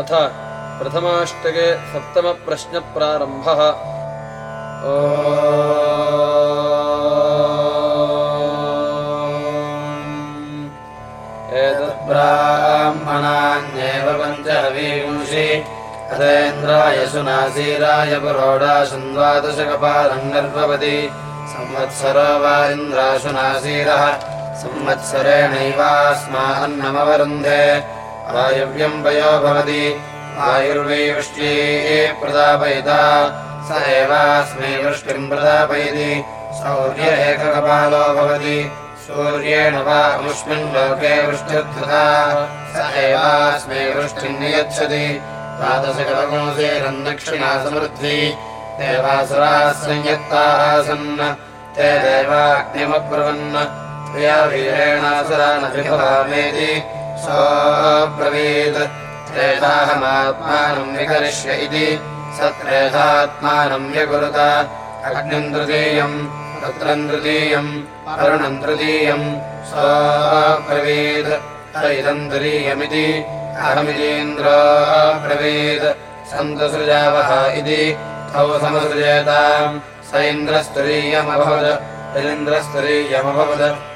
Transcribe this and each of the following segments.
अथ प्रथमाष्टके सप्तमप्रश्नप्रारम्भः। एतद्ब्राह्मणान्येव पञ्चहवींषि अथेन्द्राय सुनासीराय पुरोडाशन्द्वादशकपालम् गर्भवति संवत्सरो वा इन्द्राशुनासीरः संवत्सरेणैवास्मान्नमवरुन्धे वायव्यम् वयो भवति। वायुर्वैवृष्ट्यै प्रदापयिता। स एवास्मै वृष्टिम् प्रदापयति। सौर्य एककपालो भवति। सूर्येण वा मुष्मिन् लोके वृष्टिर्धृता। स एवास्मै वृष्टिम् नियच्छति। द्वादशकलकुंसेरम् दक्षिणा समृद्धि देवासुराः संयत्ताः आसन् ते देवाग्निमब्रुवन् त्वया वीरेणासुरानभिभवामेति सोऽब्रवीत् त्रेधाहमात्मानम् विकरिष्य इति स त्रेधात्मानम् व्यकुरुत अग्निम् तृतीयम् रुद्रम् तृतीयम् अरुणम् तृतीयम् सोऽब्रवीत् इदम् तुरीयमिति। अहमितीन्द्रो ब्रवीत् सन्तसृजावः इति। तौ समसृजेताम् स इन्द्रस्तुरीयमभवत् तरिन्द्रस्तुरीयमभवत्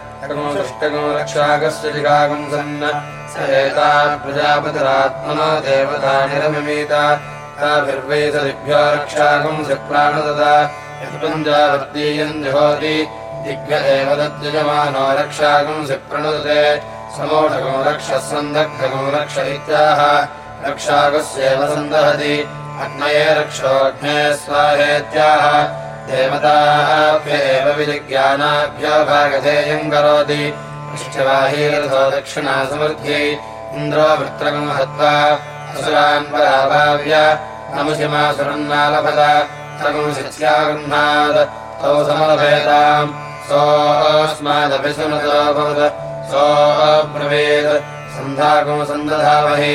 षष्टगो रक्षाकस्य जिगागम् सन् स एता प्रजापतिरात्मनो देवता निरमिमीत। ताभिर्वै सदिभ्यो रक्षाकम् सप्राणदता यत्पञ्जावर्तीयम् जुहोति। दिग्भ एव तद्यजमानो रक्षाकम् सप्रणुदते समोढगो रक्षः सन्दग्धगो रक्ष इत्याह रक्षाकस्येव सन्दहति। अग्नये रक्षोऽग्ने स्वाहेत्याह देवताभ्य एव विजिज्ञानाभ्यो भागधेयम् करोति पृष्ठवाहीरथो दक्षिणा समृद्ध्यै इन्द्रो वृत्रकम् हत्वा असुरान् पराभाव्य नमुषिमासुरन्नालभत तगुंसित्यागृह्णात् तौ समलभेताम् सोऽस्मादपि सुनतोऽभवत् सोऽब्रवीत् सन्धाकम् सन्दधावहि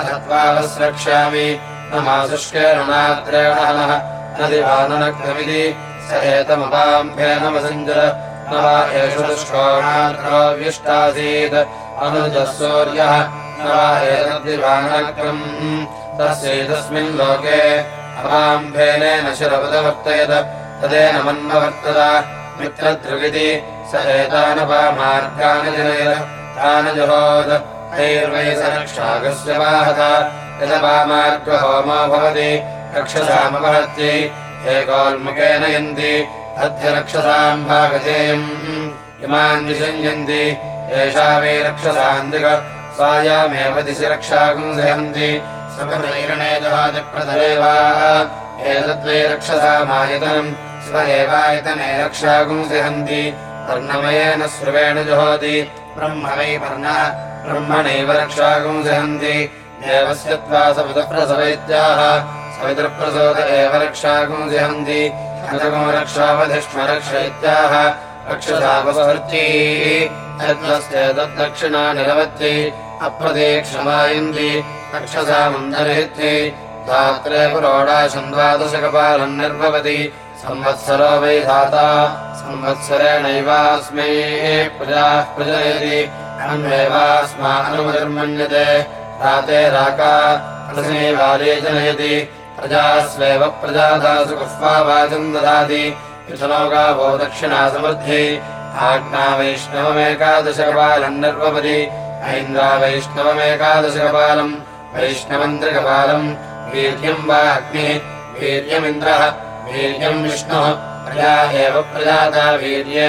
अथत्वावस्रक्ष्यामि न मासुष्केण नात्रेण हनः न दिवाननग्नमिति स एतमपाम्भेनमसञ्जर न वा एषु दुष्कोणाद्रोऽव्यष्टासीत् अनुजः सूर्यः न वा एतद्दिवानग्नम् तस्यैतस्मिन् लोके अपाम्भेनेन शिरवदवर्तयत तदेन मन्मवर्तत मित्रदृगिति स एतानपामार्गानि जनयत तानि जुहोद तैर्वै स रक्षाकस्य वाहत भवति। अध्यरक्षसाम् भागधेयम्। इमान् विसञ्जन्ति। एषा वै रक्षसान्दिक स्वायामेव दिशि रक्षाकम् सहन्ति स्वकर्णैरणे जहाजप्रतरेवा एतद्वै रक्षसामायतनम् स्व एवायतने रक्षाकम् सहन्ति पर्णमयेन स्रुवेण जुहोति। ब्रह्म वै पर्णः। ब्रह्मणैव रक्षाकम् सहन्ति देवस्य त्वा सवितप्रसवैत्याः सवितृप्रसोद एव रक्षाकम् जहन्ति यद्वस्येतद्दक्षिणा निरवत्यै। अप्रतीक्षमायन्ति रक्षसामन्दरित्यै धात्रे पुरोडाशम् द्वादशकपालम् निर्भवति। संवत्सरो वै धाता। संवत्सरेणैवास्मै प्रजाः प्रजयति अन्वेवास्मानुमतिर्मन्यते राते राका प्रसमेवाले जनयति प्रजास्वेव प्रजादासु गुह्वा वाचम् ददाति। मिथुनो गावो दक्षिणा समृद्धि आज्ञा वैष्णवमेकादशकपालम् निर्वपति ऐन्द्रा वैष्णवमेकादशकपालम् वैष्णवन्त्रिकपालम् वीर्यम् वा अग्निः वीर्यमिन्द्रः वीर्यम् विष्णुः प्रजा एव प्रजाता वीर्ये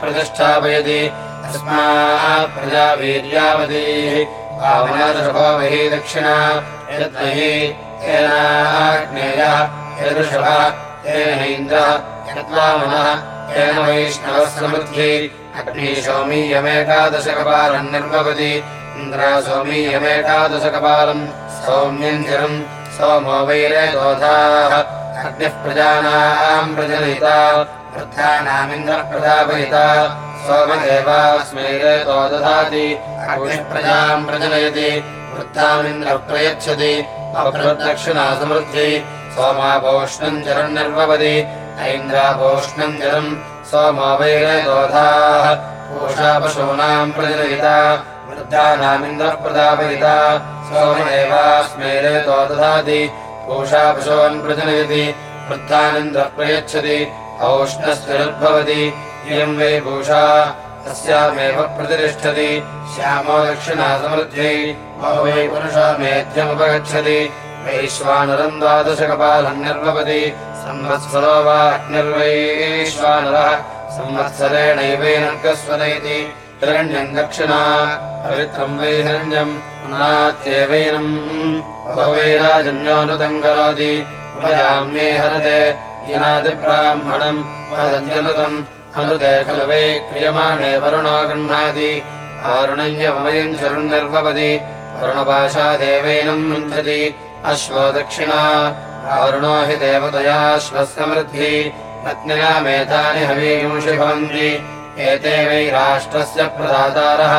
प्रतिष्ठापयति तस्मात् प्रजा वीर्यावतीः वामनऋषभो वहि दक्षिणा यद्वहि तेनाग्नेयः यदृषभः तेनैन्द्रः यद्वामनः तेन वैष्णवः समृद्ध्यै अग्निः सौमीयमेकादशकपालम् निर्भवति इन्द्रा सौमीयमेकादशकपालम् सौम्यम् चिरम् सोमो वैरेदोधाः अग्निः प्रजानाम् प्रजनयिता वृद्धानामिन्द्रः प्रजापयिता सोमदेवास्मै रेतो दधाति। अग्निः प्रजाम् प्रजनयति। वृद्धामिन्द्रः प्रयच्छति अप्रदक्षिणा समृद्धि सोमापोष्णम् जलम् निर्वपति ऐन्द्रापोष्णम् जलम् सोमो वैरेतोधाः पूषा पशूनाम् प्रजनयिता। वृद्धानामिन्द्रः प्रदापयिता सोमदेवास्मै रेतो दधाति। पूषा पशून् प्रजनयति। वृद्धानिन्द्रः प्रयच्छति औष्णस्थिरुद्भवति इयम् वै पूषा तस्यामेव प्रतिष्ठति। श्यामो दक्षिणा समृद्ध्यै वै पुरुषो मेध्यमुपगच्छति। वैश्वानरम् द्वादशकपालम् निर्वपति। संवत्सरो वा अग्निर्वैश्वानरः संवत्सरेणैवैनर्गस्वनैति हिरण्यम् दक्षिणा पवित्रम् वै हिरण्यम् नात्येवैनम् वैराजन्योनुतम् करोति उपयाम्ये हरते यनादिब्राह्मणम् वदन्त्यनुतम् हनुते खलु वै क्रियमाणे वरुणो गृह्णाति। आरुणय्यमयम् चरुन्निर्वपति वरुणपाशादेवैनम् मुञ्चति अश्वो दक्षिणा। वरुणो हि देवतया श्वसमृद्धि पत्न्या मेधानि हवींषि भवन्ति एते वै राष्ट्रस्य प्रदातारः।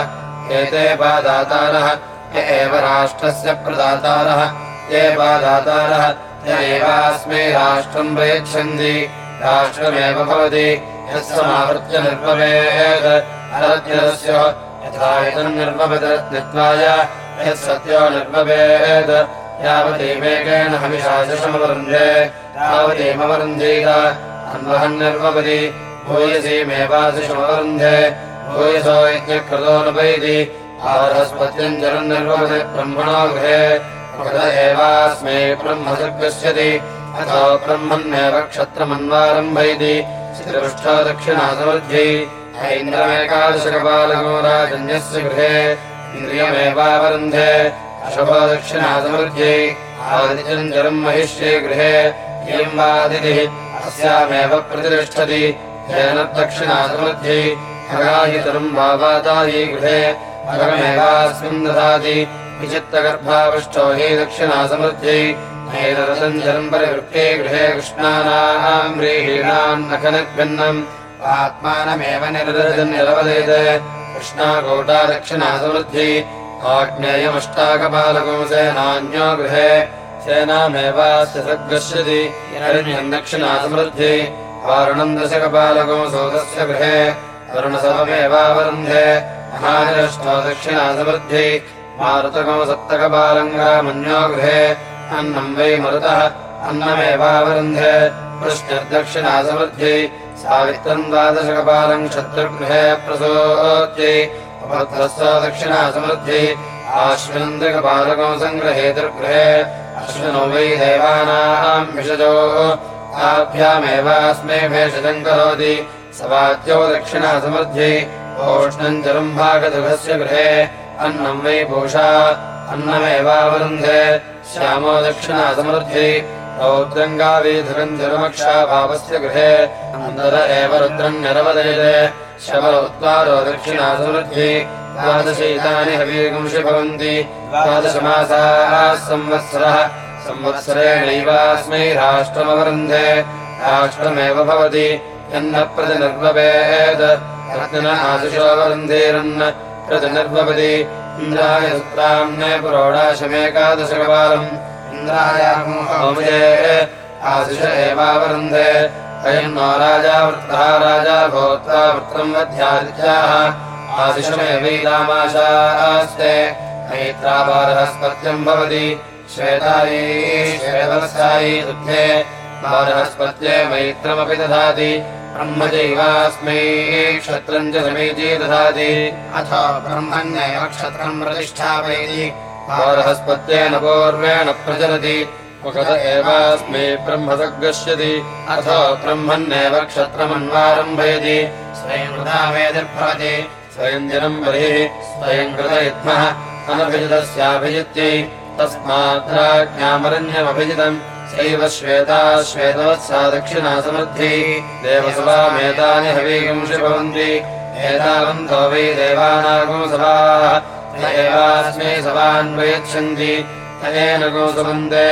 एते पादातारः य एव राष्ट्रस्य प्रदातारः। ये पादातारः एवास्मै राष्ट्रम् प्रयच्छन्ति। राष्ट्रमेव भवति। यत्समावृत्य निर्भवेत्। अरत्यस्य यथा इदम् निर्भवदरत्नत्वाय यत्सत्यो निर्भवेत्। यावती वेगेन हविषाशमवरुन्धे तावतीमवरुन्धीत अन्वहम् निर्भवति। भूयसीमेवाशिषमवरुन्धे भूयसो यज्ञकृतोऽनुपैति आरस्पत्यम् जलम् निर्भवति ब्रह्मणो गृहे कृत एवास्मै ब्रह्म सद्गस्यति अथो ब्रह्मन्नेव क्षत्रमन्वारम्भयति श्रीपृष्ठो दक्षिणा समृद्ध्यै ऐन्द्रमेकादशकपालको गृहे। इन्द्रियमेवावरुन्धे। अशुभो महिष्ये गृहे। अस्यामेव प्रतिष्ठति। येन दक्षिणा समृद्ध्यै खगाहितरम् वावादायि गृहे। अगमेवास्मिन् ददाति। विचित्तगर्भावष्टो हि दक्षिणा समृद्ध्यै नैररतम् जलम् परिवृत्ते गृहे कृष्णानाम् व्रीहीणाम् नखनग्भिन्नम्। आत्मानमेव निरदम् निरवदेत कृष्णाकोटा दक्षिणा समृद्धि आग्नेयमष्टाकपालको सेनान्यो गृहे। सेनामेवास्य सद्गच्छति हिरण्यम् दक्षिणा समृद्धि वारुणम् दशकपालको सोदस्य गृहे। वरुणसममेवावरुन्धे महानिरष्टो दक्षिणा समृद्धि मारुतको सप्तकपालम् ग्रामन्यो गृहे अन्नम् वै मरुतः, अन्नमेवावरुन्धे कृष्णर्दक्षिणा समृद्धि सावित्रम् द्वादशकपालम् शत्रुगृहे प्रसोत्यै उपद्रस्तो दक्षिणा समृद्धि आश्विनन्दकपालको सङ्ग्रहेतुर्गृहे अश्विनो वै देवानाम् विषजो ताभ्यामेवास्मै भेषजम् करोति, सवाद्यो दक्षिणा समृद्धि ओष्णम् जलम् भागदुघस्य गृहे अन्नम् वै पूषा अन्नमेवावरुन्धे। श्यामो दक्षिणा समृद्धि रौद्रङ्गावीधुरम् जलमक्षा भावस्य गृहे। अन्दर एव रुद्रम् शवरोत्वारो दक्षिणा समृद्धि द्वादशैतानि हवीगुंषि भवन्ति। द्वादशमासाः संवत्सरः। संवत्सरेणैवास्मै राष्ट्रमवरुन्धे। राष्ट्रमेव भवति। यन्न प्रतिनिर्वपेत् रत्न आशिषोऽवरुन्धेरन्न प्रतिनिर्वपति इन्द्राय सुत्राम्ने आशिष एवावरुन्धे अयम् नो राजा वृत्तः राजा वृत्रम् वध्यादित्याः। आशिषमेवैरामाशास्ते मैत्रापारहस्पत्यम् भवति। श्वेतायै श्वेतवस्यायै दुग्धे पारहस्पत्ये मैत्रमपि दधाति ब्रह्म चैवास्मै क्षत्रम् च समीची दधाति अथ ब्रह्मण्यैव क्षत्रम् प्रतिष्ठापयति पारहस्पत्येन पूर्वेण एवास्मै ब्रह्म सद्गस्यति अथ ब्रह्मन्नेव क्षत्रमन्वारम्भयति। स्वयम् कृतावेदिर्भवति स्वयम् जनम् बहिः स्वयम् कृत युग्मः अनभिजितस्याभिजित्यै तस्माद्राज्ञामरण्यमभिजितम् सैव श्वेता श्वेतवत्सा दक्षिणा समृद्धि। देवसभामेतानि हवीगुंषि भवन्ति एतावन्तो वै देवानागो सभाः। त एवास्मै सभान्वयच्छन्ति। त अयेन गोसुमन्ते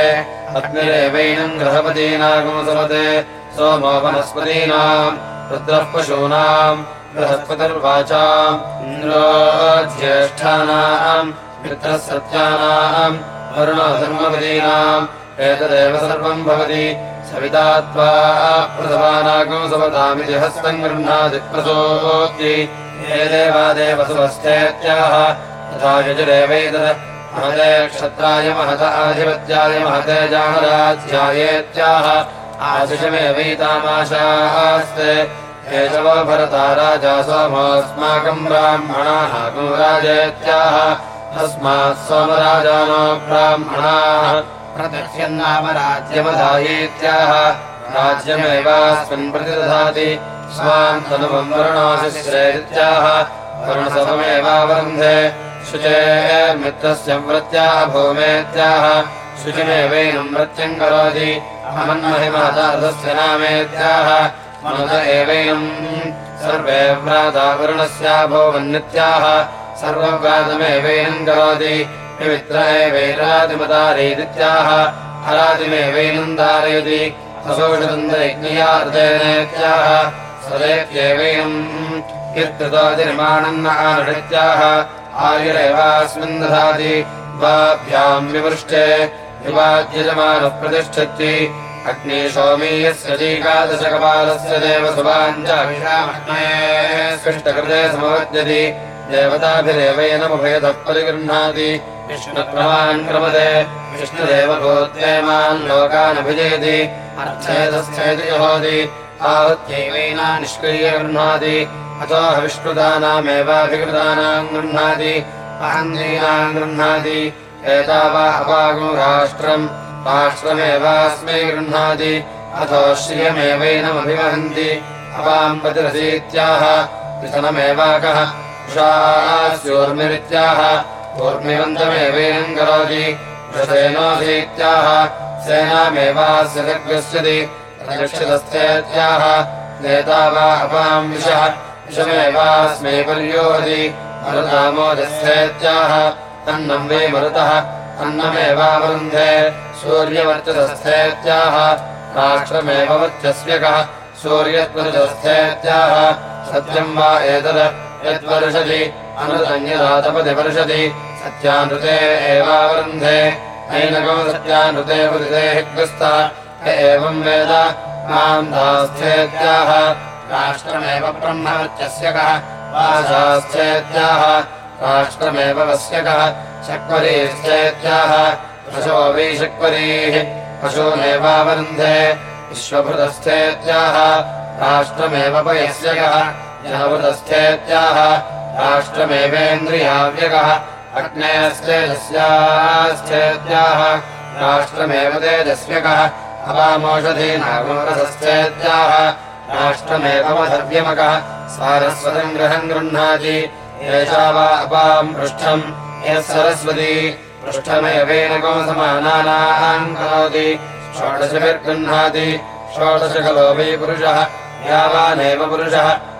अग्निरेवैनम् गृहपतीनागोसमते सोमो वनस्पतीनाम् रुद्रः पशूनाम् बृहस्पतिर्वाचाम् इन्द्रो ज्येष्ठानाम् मित्रः सत्यानाम् वरुणो धर्मपदीनाम् एतदेव सर्वम् भवति। सविता त्वा प्रसवानागोसवतामिति हस्तम् गृह्णाति प्रसोति। हे देवादेव सुवस्थेत्याह तथा यजुरेवैतत् महते क्षत्राय महत आधिपत्याय महते जाहराध्यायेत्याह आशिषमेवैतामाशास्ते केशवो भरता राजा सोमोऽस्माकम् ब्राह्मणाः गुराजेत्याह तस्मात् सोमराजानो ब्राह्मणाः प्रदर्श्यन्नाम राज्यम राज्यमधायेत्याह राज्यमेवास्मिन् प्रतिदधाति। स्वाम् तनुवम् वरुणाशिश्रेत्याह शुचे मित्रस्य व्रत्याः भूमेत्याह। शुचिमेवैनम् व्रत्यम् करोति। अमन्महिमातार्थस्य नामेत्याह। मनुत एवैनम्। सर्वे व्राता वरुणस्याभोवन्नित्याह सर्वव्रातमेवैनम् करोति विमित्र एवैरातिमतारीदित्याह अरातिमेवैनम् धारयति असोषदन्तयज्ञयार्देनेत्याह सदेत्येवैनम् कीर्तितोतिर्माणम् न आनृत्याह आयुरेवास्मिन् दधाति द्वाभ्याम् विवृष्टे युवाद्यजमानः प्रतिष्ठति अग्ने सोमीयस्य चैकादशकपालस्य देवसुभाञ्चाभिषामष्टकृते समवद्यति देवताभिरेवैनमुभयतः परिगृह्णाति। विष्णुक्रमान् क्रमते। विष्णुदेवभूत्येमान् लोकानभिजयति अर्थेतस्थेति जहोति। आवत्यैवैना निष्क्रियगृह्णाति अतो विष्णुदानामेवाभिकृतानाम् गृह्णाति। अहन्द्रीणाम् गृह्णाति। एतावा अपागो राष्ट्रम्। राष्ट्रमेवास्मै गृह्णाति। अथो श्रियमेवैनमभिवहन्ति अपाम् प्रतिरसीत्याह विधनमेवाकः उषास्योर्मिरित्याह ऊर्मिवन्तमेवैनम् करोति वृषसेनोऽसीत्याह सेनामेवास्य जग्गस्यति रक्षितस्थेत्याह नेता वा अपाम् विषः विषमेवास्मै पर्योहति मरुतामोदस्थेत्याह तन्नम् वै मरुतः अन्नमेवावरुन्धे सूर्यवर्चतस्थेत्याह राष्ट्रमेव वर्चस्यकः सूर्यत्वरुतस्थेत्याह सत्यम् वा एतत् यद्वर्षति अनुदन्यदातपति वर्षति सत्यानृते एवावरुन्धे नैनगो सत्यानृते वृतेः ग्रस्ता य एवम् वेद माम् राष्ट्रमेव ब्रह्मवर्चस्यकः वासास्थेत्याह राष्ट्रमेव वस्यकः शक्वरीश्चेत्याह। पशो वै शक्वरीः पशूनेवावरुन्धे विश्वभृतस्थेत्याह राष्ट्रमेव पयस्यकः जनवृतस्थेत्याह राष्ट्रमेवेन्द्रियाव्यकः अग्नेयस्तेजस्यास्थेत्याह राष्ट्रमेव तेजस्व्यकः अपामोषधीनागोरसस्थेत्याह राष्ट्रमेवमधर्व्यमकः सारस्वतम् ग्रहम् गृह्णाति एषा वा अपाम् पृष्ठम् यः सरस्वती पृष्ठमेवेन गोसमानानाम् करोति षोडशभिर्गृह्णाति षोडश खलो वै पुरुषः यावानेव पुरुषः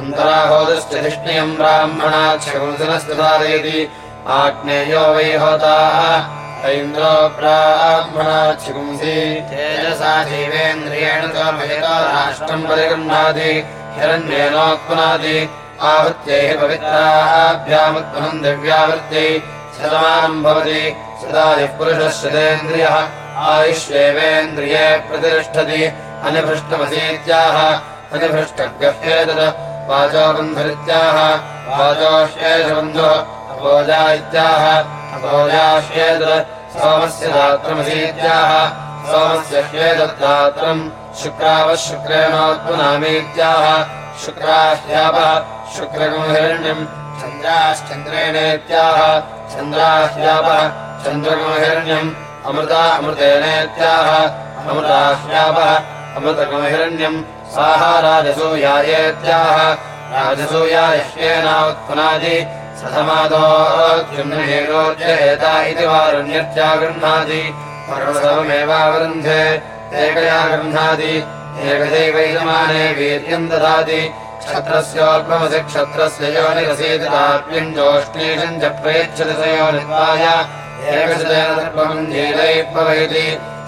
अन्तराहोदश्च धिष्ण्यम् ब्राह्मणाक्षगुंसनस्तदारयति आग्नेयो वै होताः ऐन्द्रो ब्राह्मणाक्षगुंसि तेजसा जीवेन्द्रियेण राष्ट्रम् परिगृह्णाति हिरण्येनोत्पुनाति। आहत्यैः पवित्राभ्यामुत्पन्नम् दिव्यावृत्यै शतमानम् भवति। सदा पुरुषः शतेन्द्रियः आयुष्येवेन्द्रिये प्रतिष्ठति। अनिभृष्टमसीत्याह अनिभृष्टगह्येतत् वाचो बन्धुरित्याह वाचोष्येषबन्धुः अपोजा इत्याह अपोजाष्येतत् सोमस्य दात्रमसीत्याह सोमस्य ह्येतद्दात्रम् शुक्रावः शुक्रेणोत्पुनामीत्याह शुक्राह्यापः शुक्रगोहिरण्यम् चन्द्राश्चन्द्रेणेत्याह चन्द्राह्यापः चन्द्रगोहिरण्यम् अमृता अमृतेनेत्याह अमृताश्यापः अमृतकमहिरण्यम् साहा राजसूयायेत्याह राजसूया यह्येना उत्पनादि सधमादोऽत्युन्नहेरोज्येता इति वारण्यर्चा गृह्णाति पर्वसवमेवावरुन्धे एकया गृह्णाति एकदैवैजमाने वीर्यम् ददाति। क्षत्रस्योल्पमसि क्षत्रस्य योनिरसीदिताप्यम् जोष्णीषम् च स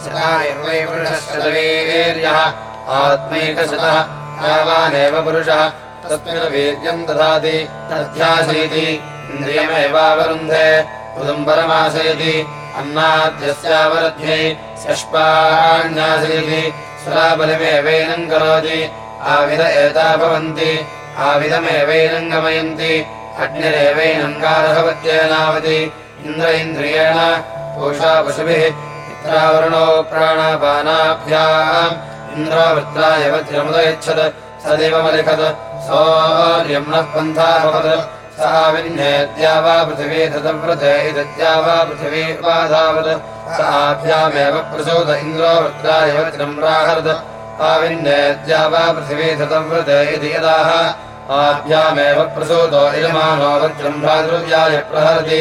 शतायुर्वैपुरुषश्चतवीर्यः आत्मैकशतः यावानेव पुरुषः तस्मिन् वीर्यम् ददाति तथ्यासीति इन्द्रियमेवावरुन्धे उदुम्बरमासयति अन्नाद्यस्यावरध्यै स्यष्पाण्यासयति सुराबलिमेवैनम् करोति आविद एता भवन्ति आविदमेवैनम् गमयन्ति अग्निरेवैनम् गारहवत्येनावति इन्द्र इन्द्रियेण पूषा पशुभिः पित्रावरणो प्राणापानाभ्याम् इन्द्रावृत्राय पन्थाभवत् सा विन्नेद्या वा पृथिवी तदव्रते इदद्या वा पृथिवी उपाधावत्। साभ्यामेव प्रसूत इन्द्रो वृत्राय वज्रम् प्राहरत्। आविन्नेद्या वा पृथिवी तदव्रते इति यदाः आभ्यामेव प्रसूतो इयमानो वज्रम् भ्रातृव्याय प्रहरति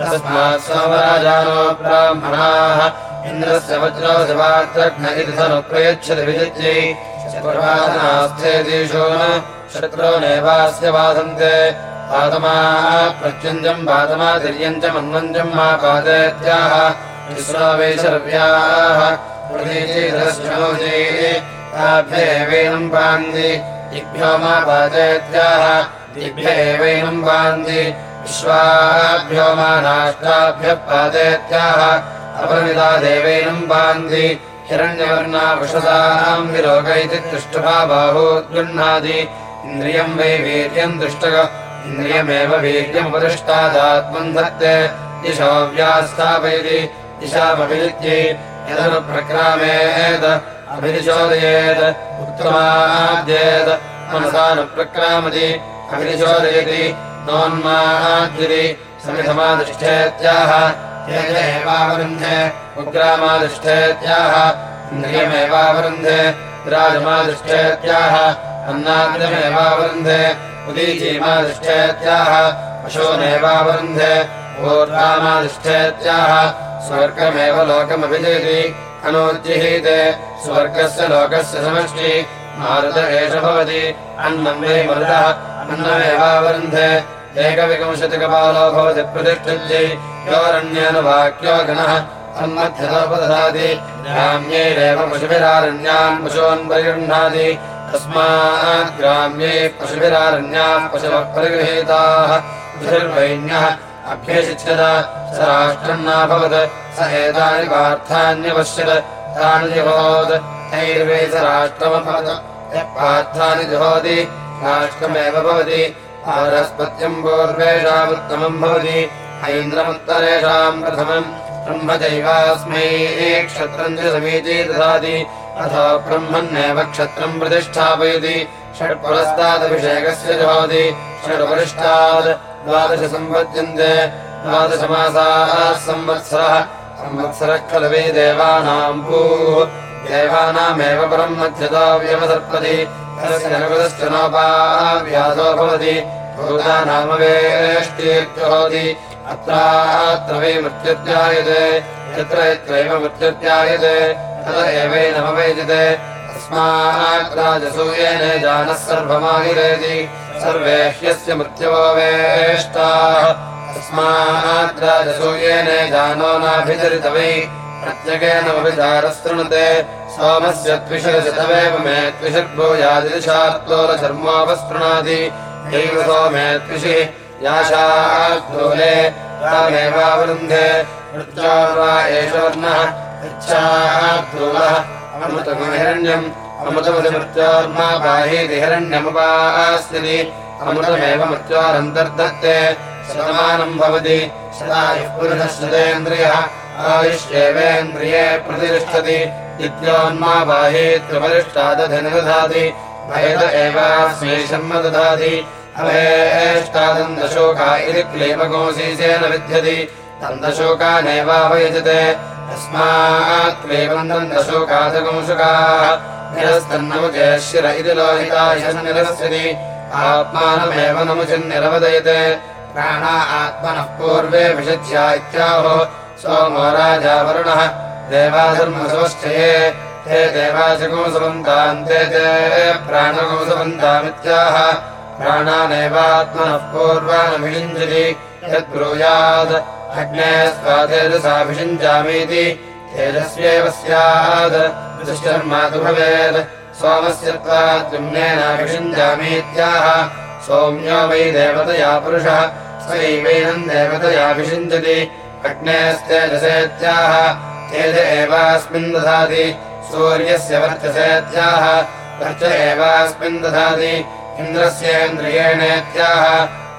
तस्मात् सोमराजानो ब्राह्मणाः इन्द्रस्य वज्रो शिवात्रघ्न इति सनुप्रयच्छति विजित्यै चतुर्वादनास्थेतीषो शत्रो नैवास्य वासन्ते। पादमाः प्रत्यञ्जम् पादमातिर्यम् च मन्वञ्जम् मा पादेत्याह तिस्रो वै शर्व्याः ताभ्येवैनम् पान्ति। दिग्भ्यो मा पादेत्याह दिग्भ्य एवैनम् पान्ति विश्वाभ्यो मा नाष्टाभ्यः पादेत्याह अपरमिता देवैनम् पान्ति हिरण्यवर्णा वृषदाम् विलोक इति दृष्टभा बाहोद्गृह्णाति इन्द्रियम् वै वीर्यम् दृष्टक इन्द्रियमेव वीर्यमुपदृष्टादात्मम् धत्ते। दिशो व्यास्थापयति दिशामभिजित्यै यदनुप्रक्रामेत् अभिनिचोदयेत् उत्तमाद्येत् मनसा न प्रक्रामति अभिनिचोदयति अन्नाग्रमेवावरुन्धे उदीचीमादिष्ठेत्याह पशूनेवावरुन्धे ऊर्ध्वामादिष्ठेत्याह स्वर्गमेव लोकमभिजयति अनोज्जिहीते स्वर्गस्य लोकस्य समष्टि मारुत एष भवति। अन्नम् वै मरुतः। अन्नमेवावरुन्धे एकविंशतिकपालो भवति प्रतिष्ठित्यै। योरण्येन वाक्यो गणः। अन्मध्यतोपदधाति ग्राम्यैरेव पशुभिरारण्यान् पशून् परिगृह्णाति। तस्मात् ग्राम्यै परिगृहीताः। पशुर्वैन्यः अभ्यशिच्यत स राष्ट्रम् नाभवत्। स एतानि राष्ट्रमभवत् पार्थानि जुहोति राष्ट्रमेव भवति। पारस्पत्यम् पूर्वेषामुत्तमम् भवति। ऐन्द्रमुत्तरेषाम् प्रथमम् चैवास्मै क्षत्रम् च समीची ददाति। अथो ब्रह्मन्नेव क्षत्रम् प्रतिष्ठापयति। षट्पुरस्तादभिषेकस्य जुहोति। षड्परिष्टात् द्वादश सम्पद्यन्ते द्वादशमासाः संवत्सरः। संवत्सरः खलु वै देवानाम् भूः देवानामेव परम् मध्यतो व्यवसर्पति। तस्य नकुलश्च नोपाव्यासो भवति। भूतानामवेष्टीर्जुहोति अत्रात्र वै मृत्युत्यायते। यत्र यत्रैव मृत्युत्यायते। तत एवैनमवेदिते तस्मात् राजसूयेन जानः सर्वमाहिरेति। सर्वे ह्यस्य मृत्युवो वेष्टाः। तस्मात् राजसूयेन जानो नाभिचरित वै प्रत्यगेन विचारस्तृणुते सोमस्य त्विषिरशतमेव मे त्विषिर्भूयादिशात्लोलधर्मोपस्तृणाति दैव सोमे त्विषिः याशाक्तूले तामेवावरुन्धे। मृत्यो वा एष वर्णः इच्छाध्रुवः अमृतमहिरण्यम् बाहीति हिरण्यमुपास्यति अमृतमेव मृत्योरन्तर्दत्ते। शतमानम् भवति। शतायुः पुरुषः शतेन्द्रियः आयुष्येवेन्द्रिये प्रतिष्ठति। इत्योन्मा बाहीत्रिपरिष्टादधिनिदधाति भयद एवास्मै शर्म दधाति। अभेष्टादम् दशोका इति क्लेबन्दम् दशोकादकंशुकाः निरस्तन्नमुचे शिर इति लोहिता निरस्यति आत्मानमेव नमुचिन्निरवदयते। प्राणा आत्मनः पूर्वे विषज्या इत्याहो सोमो राजा वरुणः देवाधर्मसोश्चये ते देवाचकोसवन्तान् ते ते प्राणकोसवन्तामित्याह प्राणानेवात्मनः पूर्वानभिषिञ्जति। यद्ब्रूयात् अग्ने स्वातेजसाभिषिञ्जामीति तेजस्येव स्यात् दुश्चर्मा तु भवेत् सोमस्य त्वाद्युम्नेनाभिषिञ्जामीत्याह सौम्यो वै देवतया पुरुषः। स्वैवैनम् देवतयाभिषिञ्जति अग्नेस्तेजसेत्याह तेज एवास्मिन् दधाति सूर्यस्य वर्चसेत्याह वर्च एवास्मिन् दधाति इन्द्रस्येन्द्रियेणेत्याह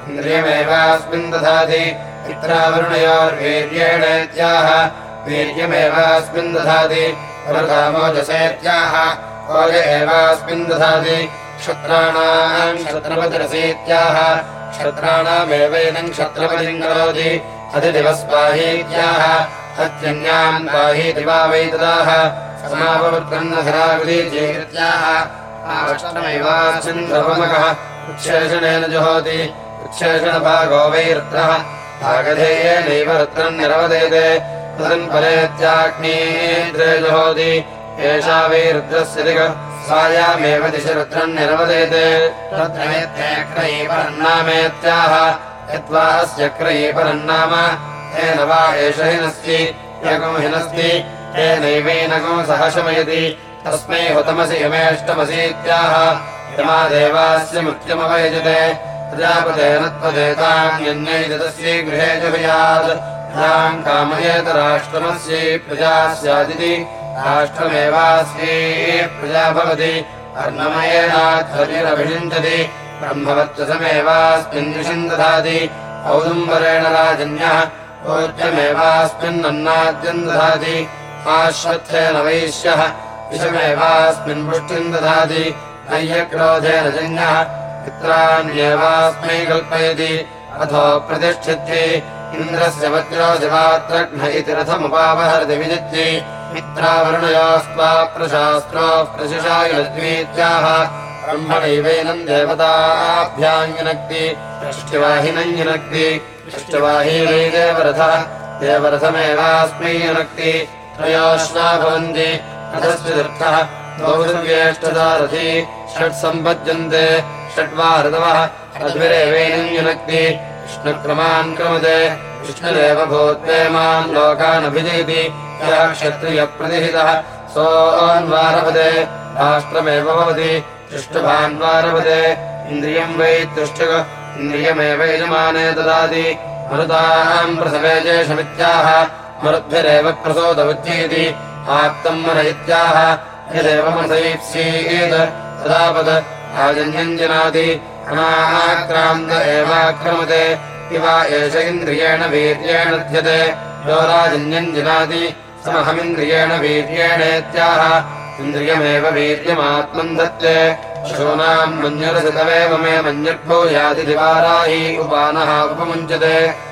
इन्द्रियमेवास्मिन् दधाति पित्रावरुणयोर्वीर्येणेत्याह वीर्यमेवास्मिन् दधाति वरदामोजसेत्याह ओज एवास्मिन् दधाति क्षत्राणाम् क्षत्रपतिरसीत्याह क्षत्राणामेवैनम् क्षत्रपतिम् करोति अतिदिवस्पाहीत्याह अत्यन्यान् पाहीति वा वै ददाः समापवृत्तन्नधरागुलीत्याह आवष्टमेवाचन्द्रवमकः उच्छेषणेन जुहोति उच्छेषणभागो वै रुद्रः भागधेयेनैव रुद्रम् निरवदेते तदन्परेत्याग्नीद्रे जुहोति। एषा वै रुद्रस्य दिग सायामेव दिश रुद्रम् निरवदेते अस्य क्रयी परन्नाम तेन वा एष हिनस्ति यगो हिनस्ति तेनैवैनगो सह शमयति। तस्मै हुतमसि यमेष्टमसीत्याह यमादेवास्य मृत्युमवयजते प्रजापतेन त्वदेतान्यन्यैतस्यै गृहे जुभयात् याम् कामयेत राष्ट्रमस्यै प्रजा स्यादिति। राष्ट्रमेवास्यै प्रजा भवति। अर्णमयेनाध्वर्यरभिषिञ्चति ब्रह्मवर्चसमेवास्मिन् दिशिम् दधाति। औदुम्बरेण राजन्यः आश्वत्थेन वैश्यः विषमेवास्मिन् पुष्टिम् दधाति। नय्यक्रोधेन जन्यः पित्राण्येवास्मै कल्पयति। अथो प्रतिष्ठित्यै इन्द्रस्य वज्रो दिवात्रघ्न इति रथमुपावहरति विजित्यै। मित्रावरुणयोस्त्वा प्रशास्त्रो प्रशिशायुलद्वीत्याह ब्रह्मणैवैनम् देवताभ्याम् युनक्ति षष्टिवाहिनम् युनक्ति षष्टिवाहिनै देवरथः देवरथमेवास्मै युनक्ति त्रयोश्वा भवन्ति रथस्य तीर्थः द्वौर्व्येष्टदारथी षट् सम्पद्यन्ते षड्वा ऋतवः तद्भिरेवैनम् युनक्ति विष्णुक्रमान् क्रमते विष्णुरेव भूत्वेमान् लोकानभिजयति यः क्षत्रियप्रतिहितः सोऽन्वारभते राष्ट्रमेव भवति तिष्ठभान्वारभते इन्द्रियम् वै तिष्ठक इन्द्रियमेव यजमाने ददाति। मरुताम् प्रसवे जेषमित्याह मरुद्भिरेव प्रसोदवृत्तीति आप्तम् मन इत्याह यदेव मनसैप्सीत् तदापत् राजन्यम् जनाति। अनाक्रान्त एवाक्रमते इव एष इन्द्रियेण वीर्येण ध्यते यो राजन्यम् जनाति समहमिन्द्रियेण वीर्येणेत्याह इन्द्रियमेव वीर्यमात्मम् दत्ते। पशूनाम् मन्युरसितवेव मे मन्युर्भूयाति दिवाराही उपानः उपमुञ्चते।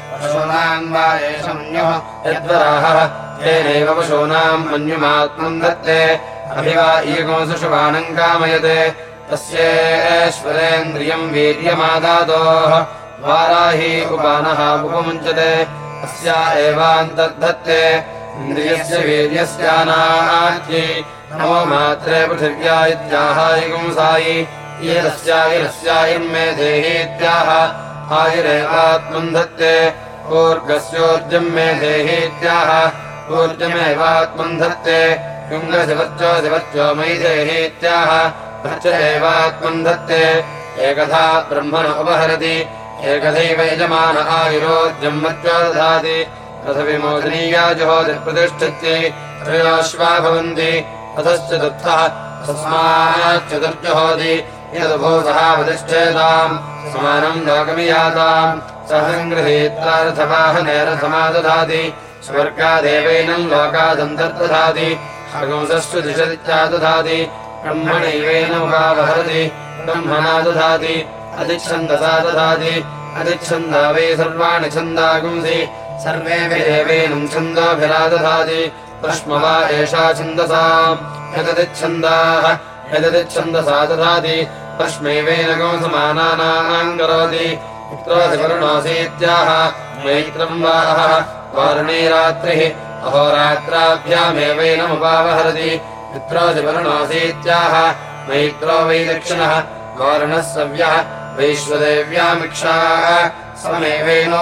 वा एष मन्युः यद्वराहः तेनैव पशूनाम् मन्युमात्मम् दत्ते। अभिवा ईगोऽसुषुवाणम् कामयते। तस्येश्वरेन्द्रियम् वीर्यमादादोः वाराही उपानः उपमुञ्चते। अस्या एवान्तर्धत्ते इन्द्रियस्य वीर्यस्यानाच्यै नमो मात्रे पृथिव्या इत्याहायिगुंसायि येरस्यायिरस्यायिर्मे देहीत्याह आयुरेवात्मम् धत्ते ऊर्गस्योर्जम् मे देहीत्याह ऊर्जमेवात्मम् धत्ते युङ्गशिवर्चो शिवर्चो मयि देहीत्याह भर्च एवात्मम् धत्ते एकधा ब्रह्मण उपहरति एकथैव यजमान आयुरोर्जम् मर्चो दधाति। अथ विमोदनीया जुहोति प्रतिष्ठित्यै त्रयोश्वा भवन्ति। तस्माच्चतुर्जुहोति यदुभूतः प्रतिष्ठेताम् समानम् सङ्गृहीत्रारथवाहनेरथमादधाति स्वर्गादेवैनम् लोकादन्तर्दधाति। हगंसस्तु दिशदित्या दधाति। अधिच्छन्दा वै सर्वाणि छन्दागुंसि। सर्वेभिरेवेनम् छन्दोभिरादधाति प्रश्म एषा छन्दसाम्। यदतिच्छन्दाः यदतिच्छन्दसा दधाति प्रश्मैवेन गौसमानानाम् करोति। मित्रोऽधिवरुणोऽसीत्याह मैत्रम् वाः वारुणीरात्रिः अहोरात्राभ्यामेवैनमुपावहरति मित्रोऽधिवरुणोऽसीत्याह मैत्रो वै दक्षिणः वारुणः सव्यः वैश्वदेव्यामिक्षाः। समेवेनो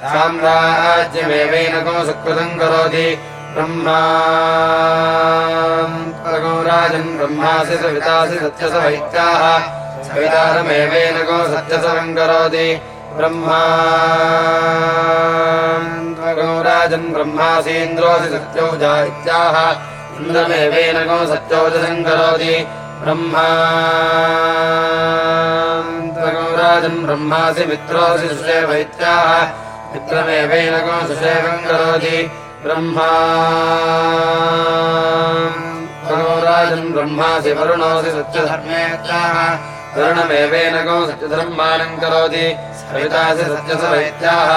साम्राज्यमेवेन को सुकृतम् सवितासि सत्यसवैत्याः सवितारमेवेन को सत्यसवम् करोति ब्रह्मा राजन् ब्रह्मासीन्द्रोऽसि सत्यौजा इत्याह। इन्द्रमेवेन को सत्यौजसम् करोति ब्रह्मा राजन् ब्रह्मासि मित्रोऽसि सुषेवैत्याः मित्रमेवेन को सुषेवम् करोति ब्रह्मा राजन् ब्रह्मासि वरुणोऽसि सत्यधर्मेत्याः वरुणमेवेन को सत्यधर्माणम् करोति सवितासि सत्यसवैत्याः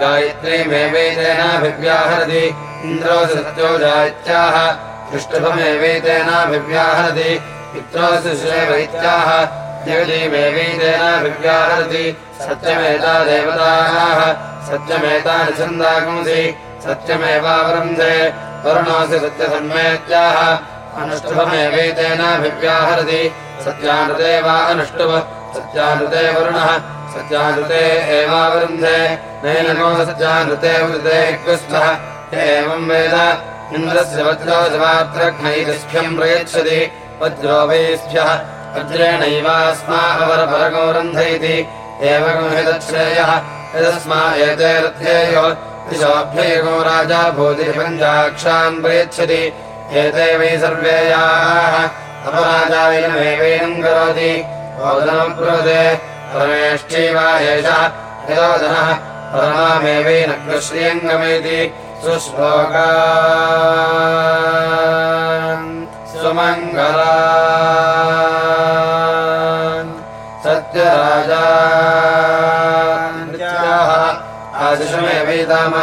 गायत्रीमेवैतेनाभिव्याहरति इत्याह दृष्टभमेवैतेनाभिव्याहरति मित्रोऽसि सुषेवैत्याः जगदीमेवैतेनाभिव्याहरति सत्यमेता देवताः सत्यमेतानि छन्दागुंसि सत्यमेवावरुन्धे वरुणोऽसि सत्यसन्मेत्याः। अनुष्टुभमेवैतेनाभिव्याहरति। सत्यानृते वा अनुष्टुभ। सत्यानृते वरुणः। सत्यानृते एवावरुन्धे नैनको सत्यानृते वृते ग्रस्तः एवम् वेद। इन्द्रस्य वज्रोजवात्रघ्नैरिष्ठ्यम् प्रयच्छति। वज्रो वैस्भ्यः इति एवम् हितच्छ्रेयः यदस्मा एते रथेयो दिशोऽभ्ययगो राजा भूतिपञ्चाक्षान् प्रयच्छति एते वै सर्वेयाः। अपराजायनमेवेनम् करोति। गमेति सुश्लोका सुमङ्गला सत्यराजा आदिशमेवैतामाशास्ते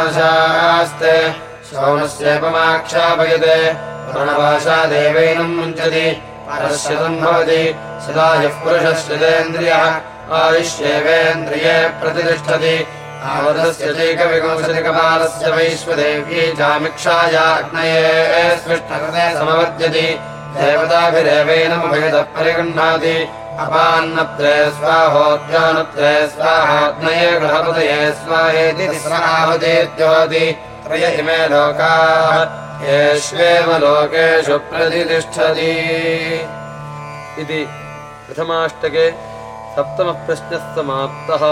शौनस्येपमाक्षापयते प्रणभाषा देवैनम् मुञ्चति परश्यतम् भवति सदा ह्यः पुरुषश्चितेन्द्रियः आयुष्येवेन्द्रिये प्रतिष्ठति। चैकविकंसतिकपालस्य वैश्वदेव्यै चामिक्षायाग्नये समवर्त्यति देवताभिरेवैनमुभयतः परिगृह्णाति अपान्नत्रे स्वाहोद्यानत्रे स्वाहाग्नये गृहपतये स्वाहेति तिस्राहुतेत्योति त्रय इमे लोकाः येष्वेव लोकेषु प्रतितिष्ठति इति प्रथमाष्टके सप्तमः प्रश्नः समाप्तः